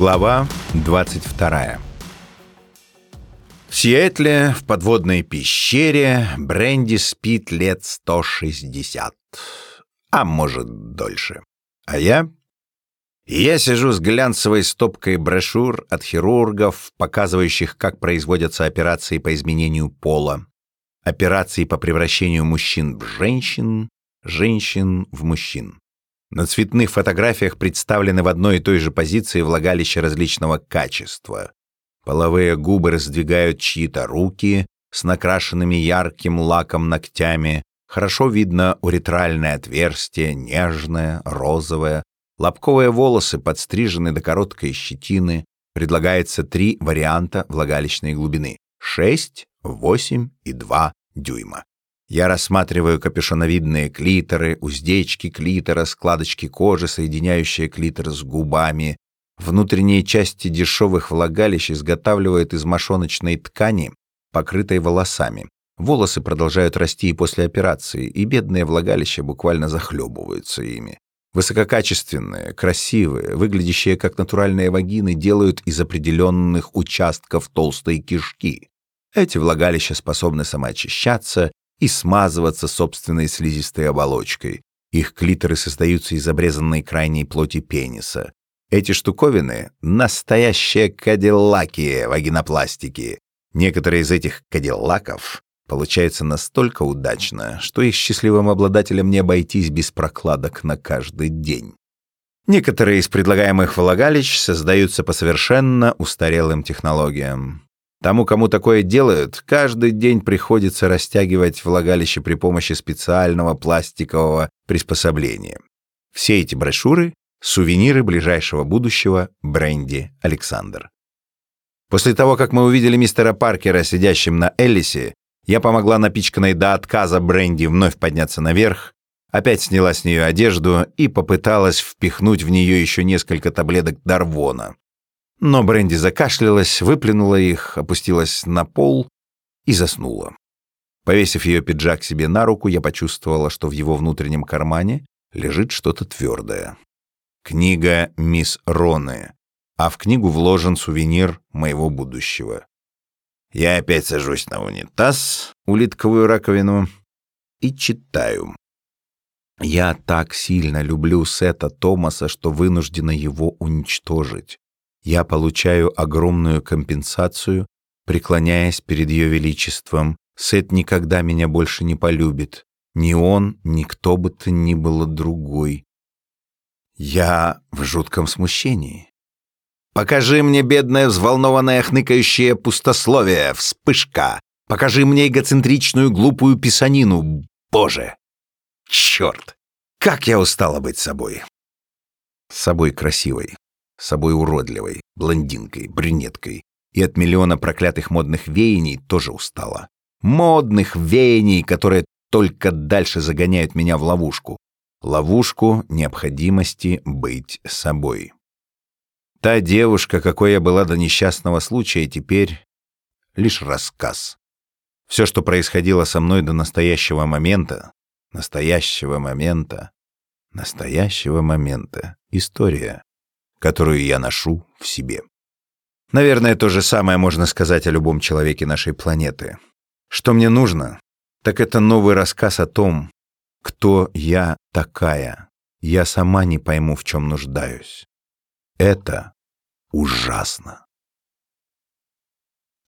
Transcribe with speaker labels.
Speaker 1: Глава 22 В Сиэтле, в подводной пещере, Бренди спит лет 160, а может дольше. А я? Я сижу с глянцевой стопкой брошюр от хирургов, показывающих, как производятся операции по изменению пола, операции по превращению мужчин в женщин, женщин в мужчин. На цветных фотографиях представлены в одной и той же позиции влагалища различного качества. Половые губы раздвигают чьи-то руки с накрашенными ярким лаком ногтями. Хорошо видно уретральное отверстие, нежное, розовое. Лобковые волосы подстрижены до короткой щетины. Предлагается три варианта влагалищной глубины — 6, 8 и 2 дюйма. Я рассматриваю капюшоновидные клиторы, уздечки клитора, складочки кожи, соединяющие клитор с губами. Внутренние части дешевых влагалищ изготавливают из мошоночной ткани, покрытой волосами. Волосы продолжают расти и после операции, и бедные влагалища буквально захлебываются ими. Высококачественные, красивые, выглядящие как натуральные вагины делают из определенных участков толстой кишки. Эти влагалища способны самоочищаться и смазываться собственной слизистой оболочкой. Их клиторы создаются из обрезанной крайней плоти пениса. Эти штуковины — настоящие кадиллаки вагинопластики. Некоторые из этих кадиллаков получаются настолько удачно, что их счастливым обладателям не обойтись без прокладок на каждый день. Некоторые из предлагаемых влагалищ создаются по совершенно устарелым технологиям. Тому, кому такое делают, каждый день приходится растягивать влагалище при помощи специального пластикового приспособления. Все эти брошюры — сувениры ближайшего будущего бренди Александр. После того, как мы увидели мистера Паркера, сидящим на Эллисе, я помогла напичканной до отказа бренди вновь подняться наверх, опять сняла с нее одежду и попыталась впихнуть в нее еще несколько таблеток Дарвона, но Бренди закашлялась, выплюнула их, опустилась на пол и заснула. Повесив ее пиджак себе на руку, я почувствовала, что в его внутреннем кармане лежит что-то твердое. Книга «Мисс Роны», а в книгу вложен сувенир моего будущего. Я опять сажусь на унитаз, улитковую раковину, и читаю. Я так сильно люблю Сета Томаса, что вынуждена его уничтожить я получаю огромную компенсацию, преклоняясь перед ее величеством. Сет никогда меня больше не полюбит. Ни он, ни кто бы то ни было другой. Я в жутком смущении. «Покажи мне, бедное, взволнованное, хныкающее пустословие, вспышка! Покажи мне эгоцентричную, глупую писанину, боже! Черт! Как я устала быть собой!» Собой красивой, собой уродливой, блондинкой, брюнеткой. И от миллиона проклятых модных веяний тоже устала. Модных веяний, которые только дальше загоняют меня в ловушку. Ловушку необходимости быть собой. Та девушка, какой я была до несчастного случая, теперь лишь рассказ. Все, что происходило со мной до настоящего момента, настоящего момента, настоящего момента, история которую я ношу в себе. Наверное, то же самое можно сказать о любом человеке нашей планеты. Что мне нужно, так это новый рассказ о том, кто я такая. Я сама не пойму, в чем нуждаюсь. Это ужасно.